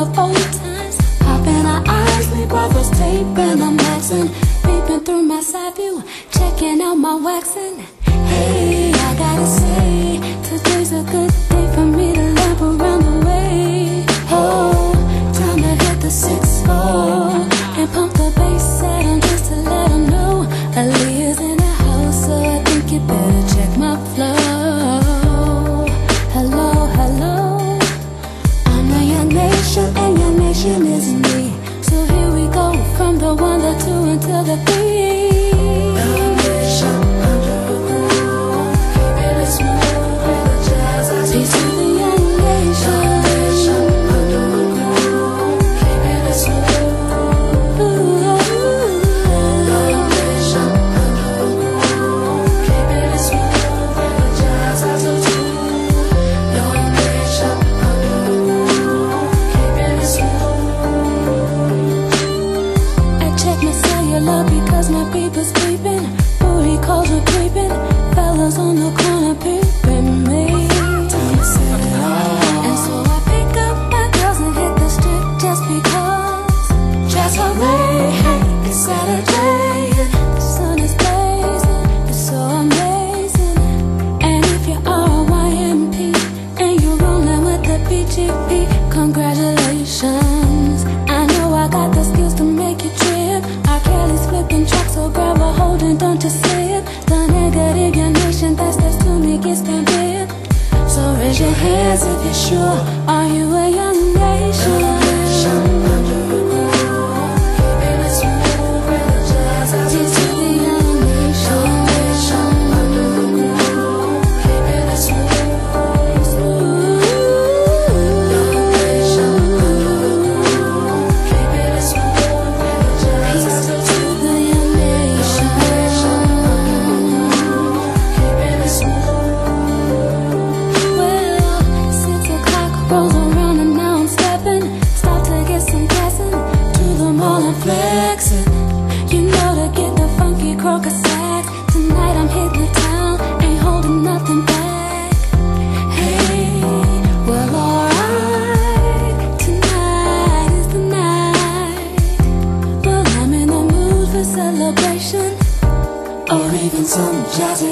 of old times Popping our eyes, lip brothers tape and I'm maxing Peeping through my side view Checking out my waxing Hey. is me. So here we go From the one, the two, until the three. GP, congratulations. I know I got the skills to make you trip. R. Kelly's flipping tracks, so grab a hold and don't just slip The negative, your nation, that's that's to me, it that dip So raise your hands if you're sure.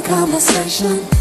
conversation.